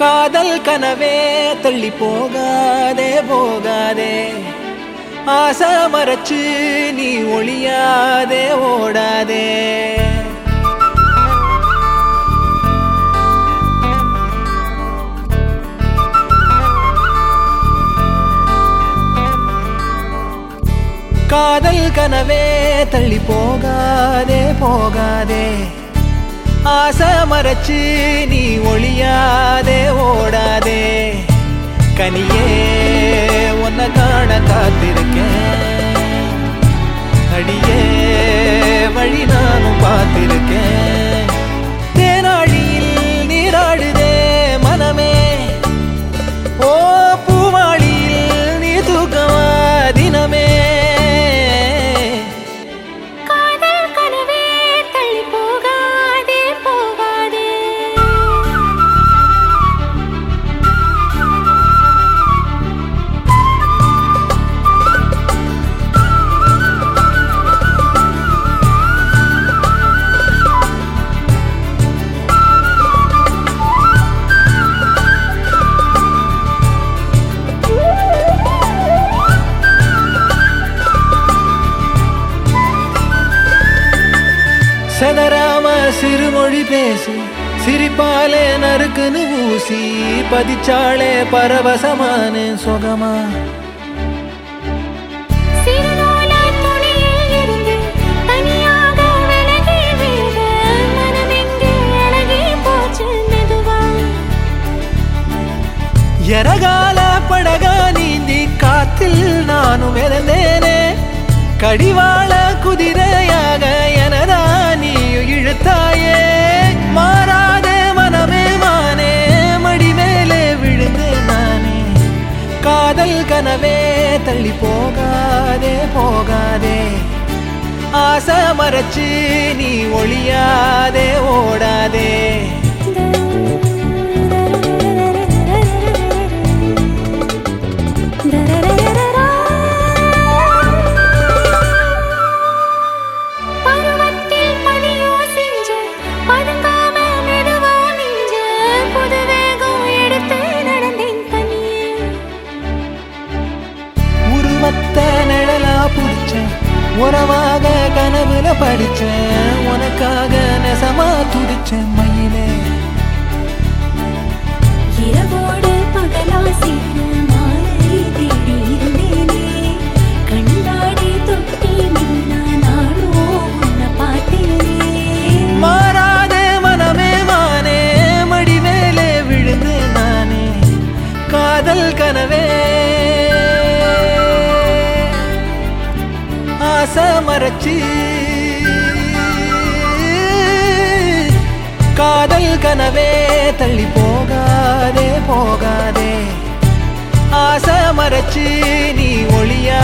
காதல் கனவே தள்ளி போகாதே போகாதே. ஆசை மறைச்சு நீ ஒளியாதே ஓடாதே. காதல் கனவே தள்ளி போகாதே போகாதே. ஆசை மறைச்சு நீ ஒளியாதே ஓடாதே. கனியே உன்னை காண காத்திருக்கேன் செதறாம சிறுமொழி பேசி. சிரிப்பாலே நறுக்குன்னு ஊசி. பதிச்சாளே பரவசமான சுகமா. எரகால படகா நீந்தி காத்தில் நானும் இறந்தேனே கடிவாள தள்ளி போகாதே போகாதே. ஆசை மறைச்சு நீ ஒளியாதே ஓடாதே. படிச்சேன். உறவாக கனவுல படிச்சேன். ஆசை மறைச்சி. காதல் கனவே தள்ளி போகாதே போகாதே. ஆசை மறைச்சி நீ ஒளியா